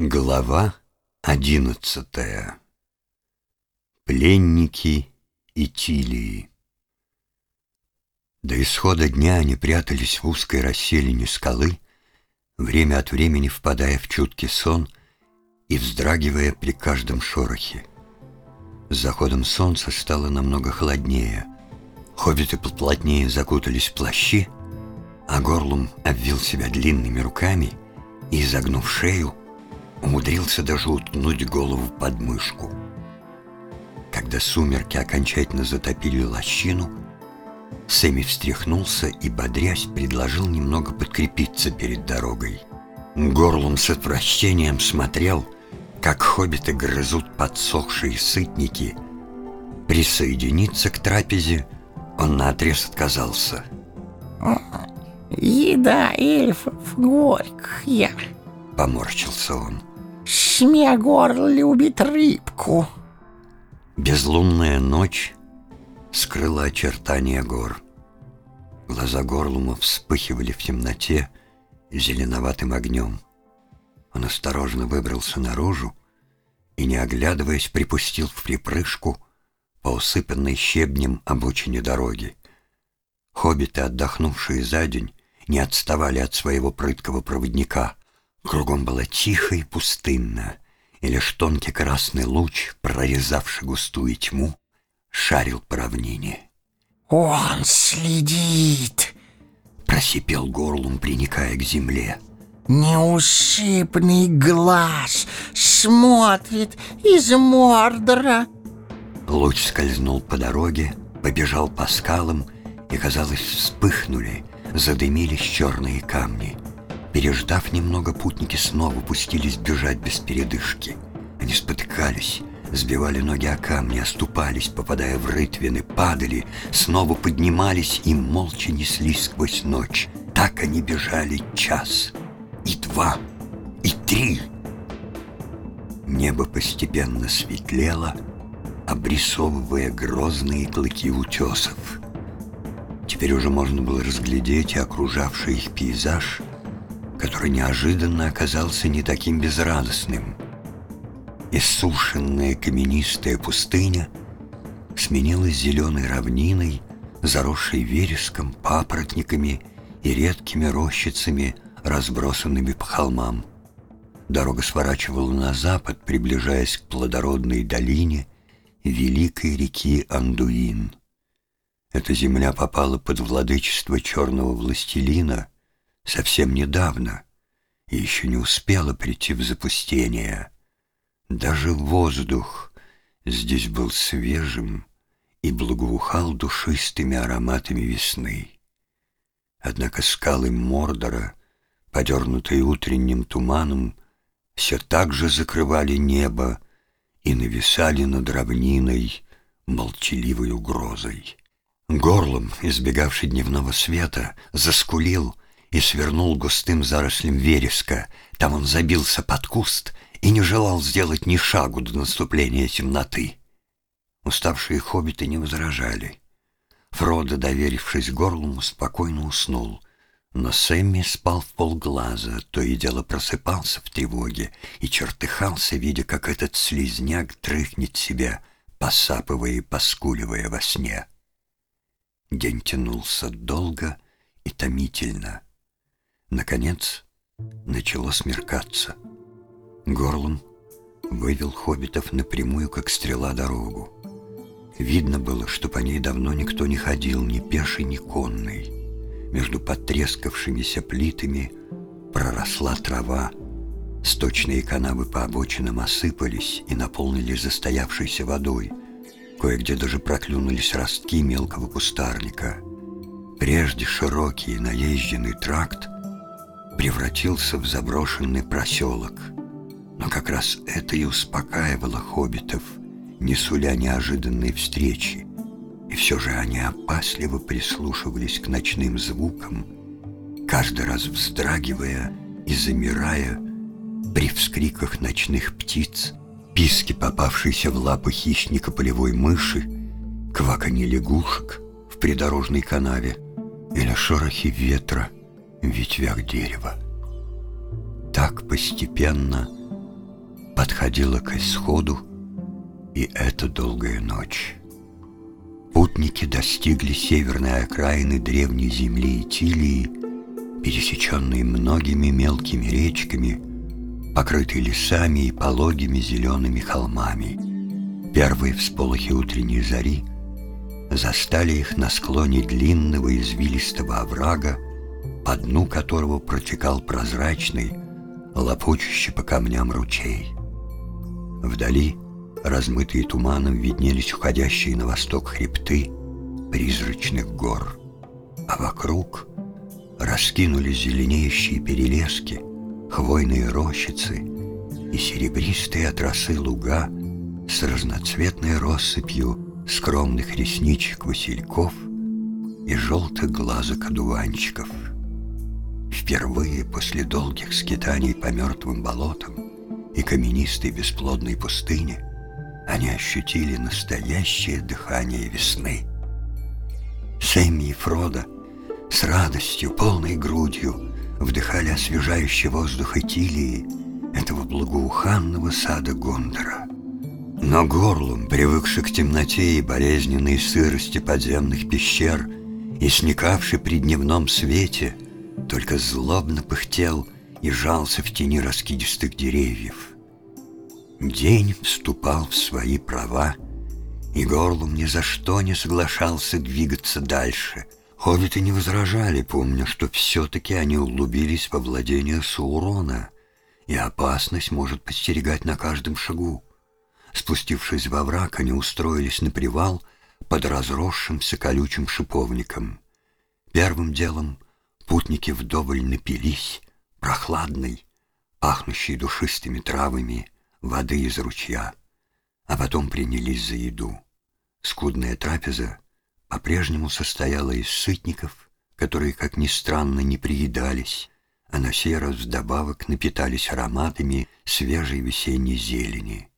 Глава одиннадцатая. Пленники Итилии. До исхода дня они прятались в узкой расселине скалы, время от времени впадая в чуткий сон и вздрагивая при каждом шорохе. С заходом солнца стало намного холоднее. Хоббиты поплотнее закутались в плащи, а горлум обвил себя длинными руками и, изогнув шею, умудрился даже уткнуть голову под мышку. Когда сумерки окончательно затопили лощину, Сэмми встряхнулся и, бодрясь, предложил немного подкрепиться перед дорогой. Горлом с отвращением смотрел, как хоббиты грызут подсохшие сытники. Присоединиться к трапезе он наотрез отказался. «Еда эльфов горькая», — поморщился он. Смегор любит рыбку. Безлунная ночь скрыла очертания гор. Глаза Горлума вспыхивали в темноте зеленоватым огнем. Он осторожно выбрался наружу и, не оглядываясь, припустил в припрыжку по усыпанной щебнем обочине дороги. Хоббиты, отдохнувшие за день, не отставали от своего прыткого проводника. Кругом было тихо и пустынно, и лишь тонкий красный луч, прорезавший густую тьму, шарил по равнине. «Он следит!» — просипел горлом, приникая к земле. «Неусыпный глаз смотрит из Мордора!» Луч скользнул по дороге, побежал по скалам, и, казалось, вспыхнули, задымились черные камни — Переждав немного, путники снова пустились бежать без передышки. Они спотыкались, сбивали ноги о камни, оступались, попадая в рытвины, падали, снова поднимались и молча неслись сквозь ночь. Так они бежали час, и два, и три. Небо постепенно светлело, обрисовывая грозные клыки утесов. Теперь уже можно было разглядеть и окружавший их пейзаж — который неожиданно оказался не таким безрадостным. Иссушенная каменистая пустыня сменилась зеленой равниной, заросшей вереском, папоротниками и редкими рощицами, разбросанными по холмам. Дорога сворачивала на запад, приближаясь к плодородной долине великой реки Андуин. Эта земля попала под владычество черного властелина — совсем недавно и еще не успела прийти в запустение. Даже воздух здесь был свежим и благоухал душистыми ароматами весны. Однако скалы Мордора, подернутые утренним туманом, все так же закрывали небо и нависали над равниной молчаливой угрозой. Горлом, избегавший дневного света, заскулил — и свернул густым зарослем вереска. Там он забился под куст и не желал сделать ни шагу до наступления темноты. Уставшие хоббиты не возражали. Фродо, доверившись горлому, спокойно уснул, но Сэмми спал в полглаза, то и дело просыпался в тревоге и чертыхался, видя, как этот слизняк дрыхнет себя, посапывая и поскуливая во сне. День тянулся долго и томительно — Наконец, начало смеркаться. Горлом вывел хоббитов напрямую, как стрела, дорогу. Видно было, что по ней давно никто не ходил, ни пеший, ни конный. Между потрескавшимися плитами проросла трава, сточные канавы по обочинам осыпались и наполнились застоявшейся водой. Кое-где даже проклюнулись ростки мелкого кустарника. Прежде широкий наезженный тракт превратился в заброшенный проселок. Но как раз это и успокаивало хоббитов, не суля неожиданной встречи. И все же они опасливо прислушивались к ночным звукам, каждый раз вздрагивая и замирая при вскриках ночных птиц, писке попавшейся в лапы хищника полевой мыши, кваканье лягушек в придорожной канаве или шорохи ветра — ветвях дерева. Так постепенно подходила к исходу, и эта долгая ночь. Путники достигли северной окраины древней земли Итилии, пересеченной многими мелкими речками, покрытой лесами и пологими зелеными холмами. Первые всполохи утренней зари застали их на склоне длинного извилистого оврага, по дну которого протекал прозрачный, лопочущий по камням ручей. Вдали, размытые туманом, виднелись уходящие на восток хребты призрачных гор, а вокруг раскинулись зеленеющие перелески, хвойные рощицы и серебристые от росы луга с разноцветной россыпью скромных ресничек васильков и желтых глазок одуванчиков. Впервые после долгих скитаний по мертвым болотам и каменистой бесплодной пустыне они ощутили настоящее дыхание весны. Сэмми и Фродо с радостью, полной грудью вдыхали освежающий воздух Этилии, этого благоуханного сада Гондора. Но горлом, привыкший к темноте и болезненной сырости подземных пещер и сникавший при дневном свете, только злобно пыхтел и жался в тени раскидистых деревьев. День вступал в свои права, и горлом ни за что не соглашался двигаться дальше. Хоббиты не возражали, помня, что все-таки они углубились во владение Саурона, и опасность может подстерегать на каждом шагу. Спустившись во враг, они устроились на привал под разросшимся колючим шиповником. Первым делом путники вдоволь напились прохладной, пахнущей душистыми травами, воды из ручья, а потом принялись за еду. Скудная трапеза по-прежнему состояла из сытников, которые, как ни странно, не приедались, а на сей раз вдобавок напитались ароматами свежей весенней зелени.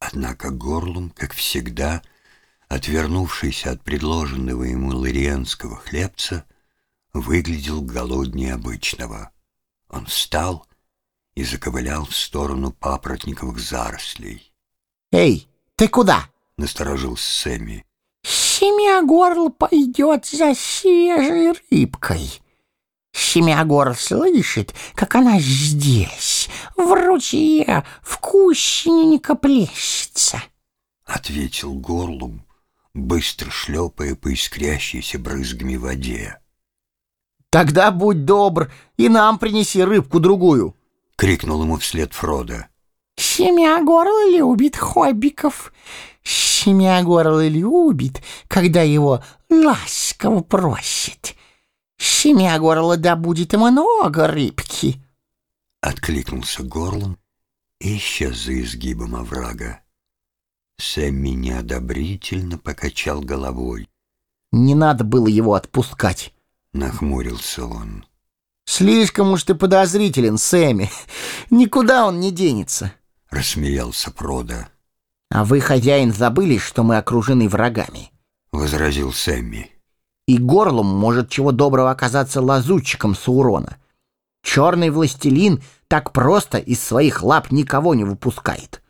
Однако горлом, как всегда, отвернувшийся от предложенного ему лариенского хлебца, выглядел голоднее обычного. Он встал и заковылял в сторону папоротниковых зарослей. «Эй, ты куда?» — насторожился Сэмми. «Семягорл пойдет за свежей рыбкой». Семягорл слышит, как она здесь, в ручье, вкусненько плещется. Ответил горлом, быстро шлепая по искрящейся брызгами воде. Тогда будь добр и нам принеси рыбку другую. — крикнул ему вслед Фродо. Семягорл любит хоббиков. Семягорл любит, когда его ласково просит. Семягорла добудет много рыбки. Откликнулся горлом и исчез за изгибом оврага. Сэмми неодобрительно покачал головой. Не надо было его отпускать. Нахмурился он. Слишком уж ты подозрителен, Сэмми. Никуда он не денется. Рассмеялся Прода. А вы, хозяин, забыли, что мы окружены врагами. Возразил Сэмми. И горлом может чего доброго оказаться лазутчиком Саурона. Черный властелин так просто из своих лап никого не выпускает.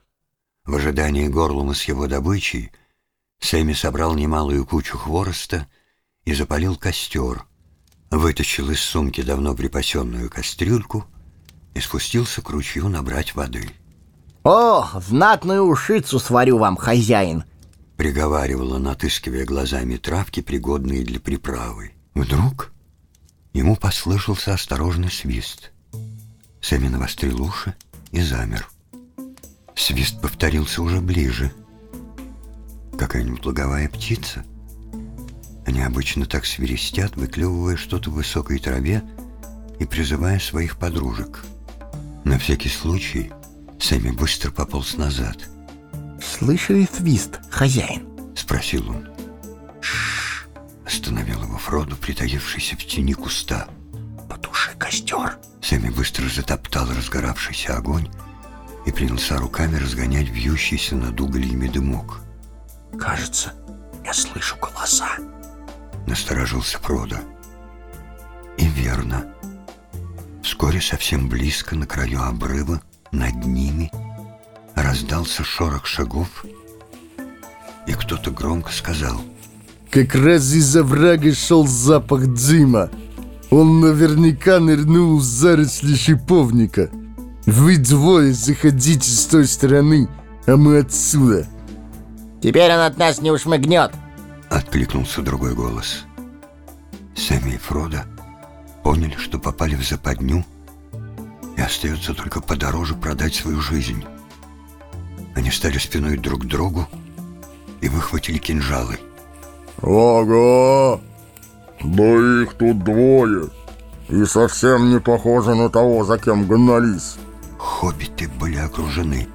В ожидании горлума с его добычей Сэмми собрал немалую кучу хвороста и запалил костер, вытащил из сумки давно припасенную кастрюльку и спустился к ручью набрать воды. «О, знатную ушицу сварю вам, хозяин!» Приговаривала, отыскивая глазами травки, пригодные для приправы. Вдруг ему послышался осторожный свист. Сэмми навострил уши и замер. Свист повторился уже ближе. Какая-нибудь луговая птица? Они обычно так свирестят, выклевывая что-то в высокой траве и призывая своих подружек. На всякий случай Сэмми быстро пополз назад. «Слышали свист, хозяин?» — спросил он. «Шш!» — остановил его Фродо, притаившийся в тени куста. Потуши костер. Сэмми быстро затоптал разгоравшийся огонь и принялся руками разгонять вьющийся над угольями дымок. Кажется, я слышу голоса. Насторожился Фродо. И верно. Вскоре совсем близко, на краю обрыва, над ними, раздался шорох шагов, и кто-то громко сказал Как раз из-за врага шел запах дыма. Он наверняка нырнул в заросли шиповника. Вы двое заходите с той стороны, а мы отсюда. Теперь он от нас не ушмыгнет. Откликнулся другой голос. Сэмми и Фродо поняли, что попали в западню, и остается только подороже продать свою жизнь. Они стали спиной друг к другу и выхватили кинжалы. Ага, да их тут двое. И совсем не похоже на того, за кем гнались. Хоббиты были окружены.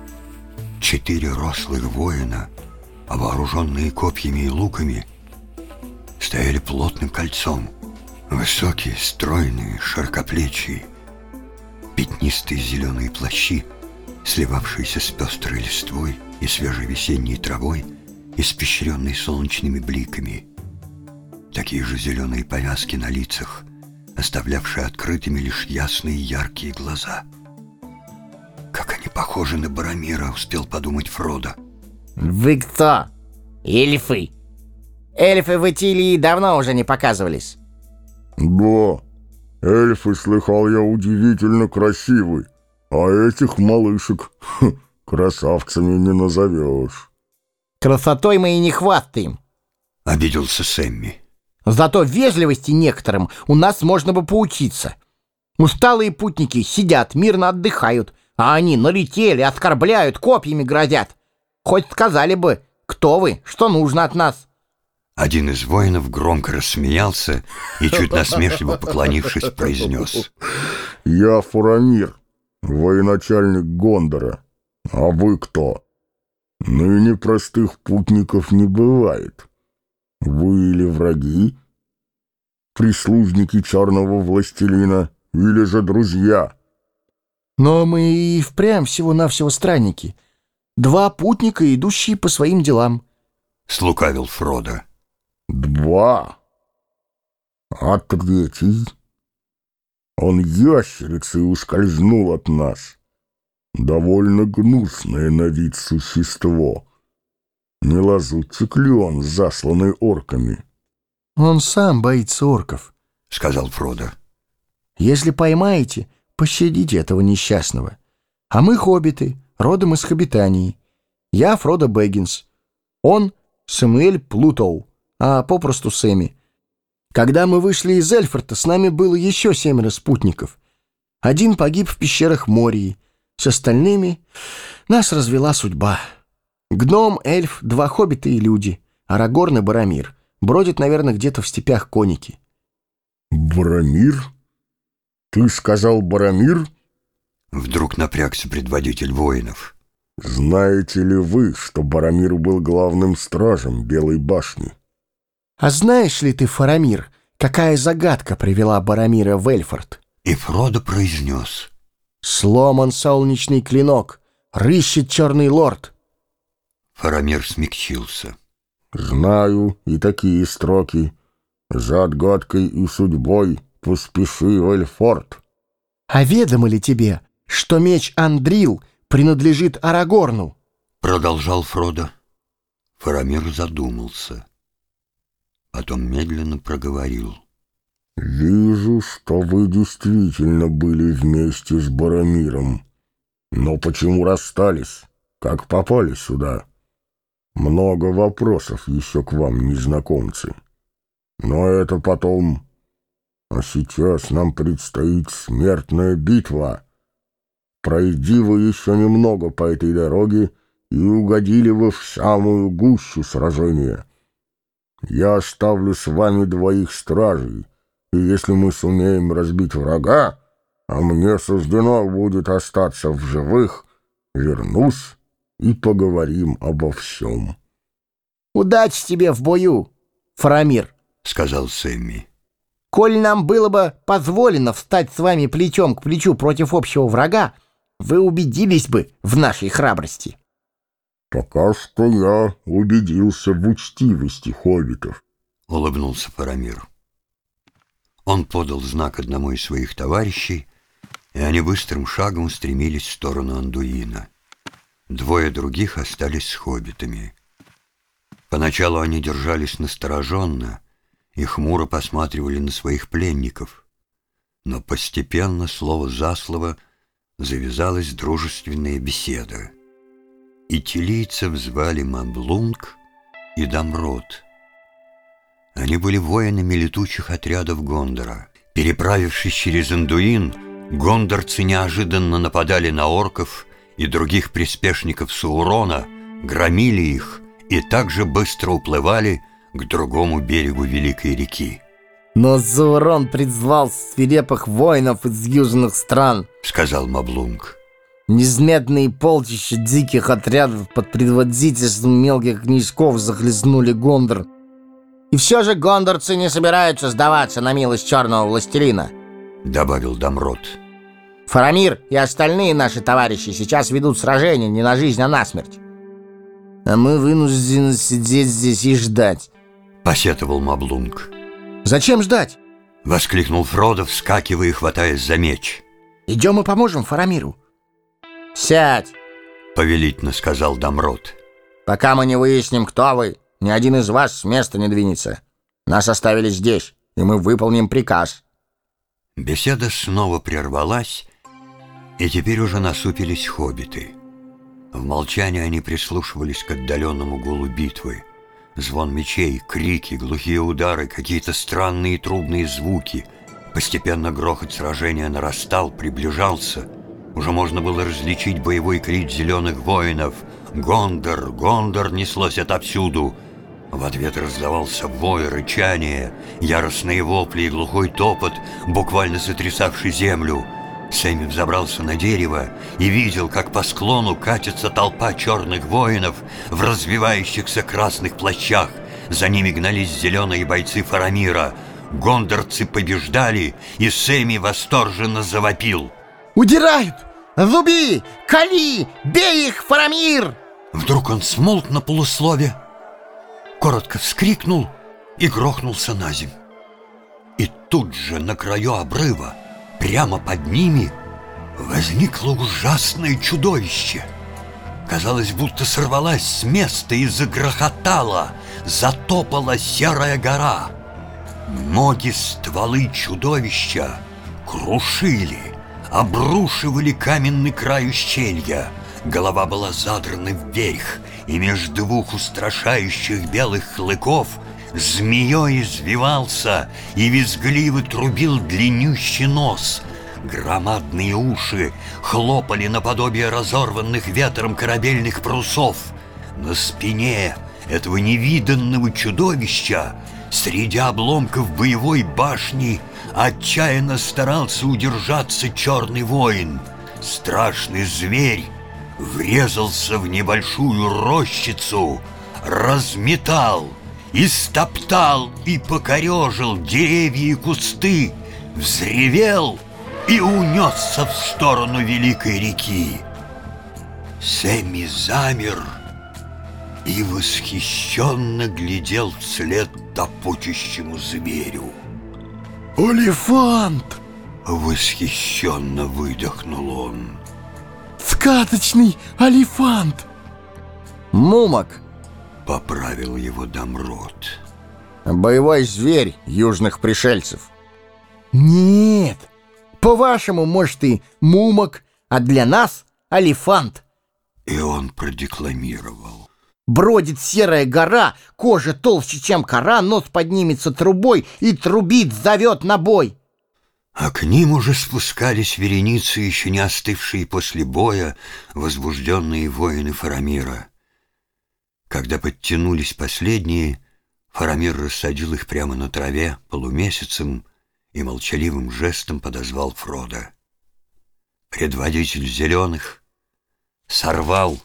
Четыре рослых воина, а вооруженные копьями и луками, стояли плотным кольцом. Высокие, стройные, широкоплечие, пятнистые зеленые плащи, сливавшиеся с пестрой листвой и свежей весенней травой, испещренной солнечными бликами. Такие же зеленые повязки на лицах, оставлявшие открытыми лишь ясные яркие глаза. Как они похожи на Барамира, успел подумать Фродо. Вы кто? Эльфы. Эльфы в Итилии давно уже не показывались. Да, эльфы, слыхал я, удивительно красивый. А этих малышек хм, красавцами не назовешь. Красотой мы и не хвастаем. Обиделся Сэмми. Зато вежливости некоторым у нас можно бы поучиться. Усталые путники сидят, мирно отдыхают, а они налетели, оскорбляют, копьями грозят. Хоть сказали бы, кто вы, что нужно от нас. Один из воинов громко рассмеялся и, чуть насмешливо поклонившись, произнес. Я Фурамир, военачальник Гондора. А вы кто? Ныне простых путников не бывает. Вы или враги, прислужники черного властелина, или же друзья. Но мы и впрямь всего-навсего странники. Два путника, идущие по своим делам. Слукавил Фродо. Два. А третий? Он ящерицей ускользнул от нас. Довольно гнусное на вид существо. Не лазутчик ли он, засланный орками? Он сам боится орков. Сказал Фродо. Если поймаете, пощадите этого несчастного. А мы хоббиты, родом из Хоббитании. Я Фродо Бэггинс. Он Самуэль Плутоу, а попросту Сэмми. Когда мы вышли из Эльфорта, с нами было еще семеро спутников. Один погиб в пещерах Мории. С остальными нас развела судьба. Гном, эльф, два хоббита и люди. Арагорн и Барамир. Бродят, наверное, где-то в степях коники. Барамир? Ты сказал Барамир? Вдруг напрягся предводитель воинов. Знаете ли вы, что Барамир был главным стражем Белой башни? А знаешь ли ты, Фарамир, какая загадка привела Барамира в Эльфорд? И Фродо произнес. Сломан солнечный клинок, рыщет черный лорд. Фарамир смягчился. Знаю и такие строки. За отгадкой и судьбой поспеши в Эльфорд. А ведомо ли тебе, что меч Андрил принадлежит Арагорну? Продолжал Фродо. Фарамир задумался. Потом медленно проговорил. Вижу, что вы действительно были вместе с Барамиром. Но почему расстались? Как попали сюда? Много вопросов еще к вам, незнакомцы. Но это потом. А сейчас нам предстоит смертная битва. Пройди вы еще немного по этой дороге, и угодили вы в самую гущу сражения. Я оставлю с вами двоих стражей, и если мы сумеем разбить врага, а мне суждено будет остаться в живых, вернусь и поговорим обо всем. Удачи тебе в бою, Фарамир. Сказал Сэмми. Коль нам было бы позволено встать с вами плечом к плечу против общего врага, вы убедились бы в нашей храбрости. Пока что я убедился в учтивости хоббитов. Улыбнулся Фарамир. Он подал знак одному из своих товарищей, и они быстрым шагом устремились в сторону Андуина. Двое других остались с хоббитами. Поначалу они держались настороженно и хмуро посматривали на своих пленников. Но постепенно, слово за слово, завязалась дружественная беседа. И телийцев звали Маблунг и Дамрот. Они были воинами летучих отрядов Гондора. Переправившись через Андуин, гондорцы неожиданно нападали на орков и других приспешников Саурона, громили их и также быстро уплывали к другому берегу Великой реки. Но Заурон призвал свирепых воинов из южных стран, Сказал Маблунг. Незметные полчища диких отрядов под предводительством мелких князьков захлестнули Гондор. И все же гондорцы не собираются сдаваться на милость черного властелина. Добавил Дамрот. Фарамир и остальные наши товарищи сейчас ведут сражение не на жизнь, а на смерть. А мы вынуждены сидеть здесь и ждать. Посетовал Маблунг. Зачем ждать? Воскликнул Фродо, вскакивая и хватаясь за меч. Идем и поможем Фарамиру. Сядь, Повелительно сказал Дамрот. пока мы не выясним, кто вы. Ни один из вас с места не двинется. Нас оставили здесь, и мы выполним приказ. Беседа снова прервалась, и теперь уже насупились хоббиты. В молчании они прислушивались к отдаленному гулу битвы. Звон мечей, крики, глухие удары, какие-то странные трубные звуки. Постепенно грохот сражения нарастал, приближался. Уже можно было различить боевой крик зеленых воинов. «Гондор! Гондор!» неслось отовсюду. В ответ раздавался вой, рычание, яростные вопли и глухой топот, буквально сотрясавший землю. Сэмми взобрался на дерево и видел, как по склону катится толпа черных воинов в развивающихся красных плащах. За ними гнались зеленые бойцы Фарамира. Гондорцы побеждали, и Сэмми восторженно завопил. Удирают! Зуби! Кали! Бей их, Фарамир! Вдруг он смолк на полуслове, коротко вскрикнул и грохнулся на земь. И тут же на краю обрыва, прямо под ними, возникло ужасное чудовище. Казалось, будто сорвалась с места и загрохотала, затопала серая гора. Ноги стволы чудовища крушили, обрушивали каменный край ущелья. Голова была задрана вверх, и между двух устрашающих белых клыков змеей извивался и визгливо трубил длиннющий нос. Громадные уши хлопали наподобие разорванных ветром корабельных парусов. На спине этого невиданного чудовища Среди обломков боевой башни отчаянно старался удержаться черный воин. Страшный зверь врезался в небольшую рощицу, разметал, истоптал и покорежил деревья и кусты, взревел и унесся в сторону великой реки. Сэмми замер и восхищенно глядел вслед топочущему зверю. Олефант! Восхищенно выдохнул он. Сказочный олефант! Мумок, Поправил его Дамрот. боевой зверь южных пришельцев. Нет, по-вашему, может, и мумок, а для нас олефант. И он продекламировал. Бродит серая гора, кожа толще, чем кора, нос поднимется трубой и трубит, зовет на бой. А к ним уже спускались вереницы, еще не остывшие после боя, возбужденные воины Фарамира. Когда подтянулись последние, Фарамир рассадил их прямо на траве полумесяцем и молчаливым жестом подозвал Фрода. Предводитель зеленых сорвал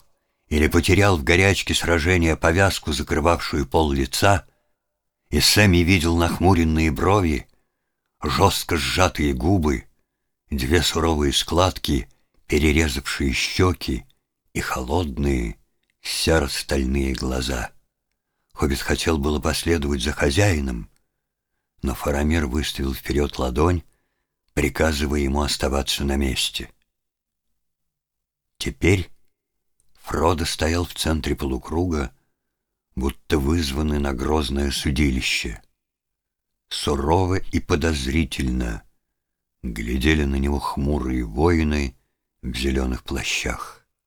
или потерял в горячке сражения повязку, закрывавшую пол лица, и Сэмми видел нахмуренные брови, жестко сжатые губы, две суровые складки, перерезавшие щеки и холодные серо-стальные глаза. Хоббит хотел было последовать за хозяином, но Фарамир выставил вперед ладонь, приказывая ему оставаться на месте. Теперь Фродо стоял в центре полукруга, будто вызванный на грозное судилище. Сурово и подозрительно глядели на него хмурые воины в зеленых плащах.